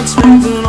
It's moving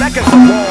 Elvis got my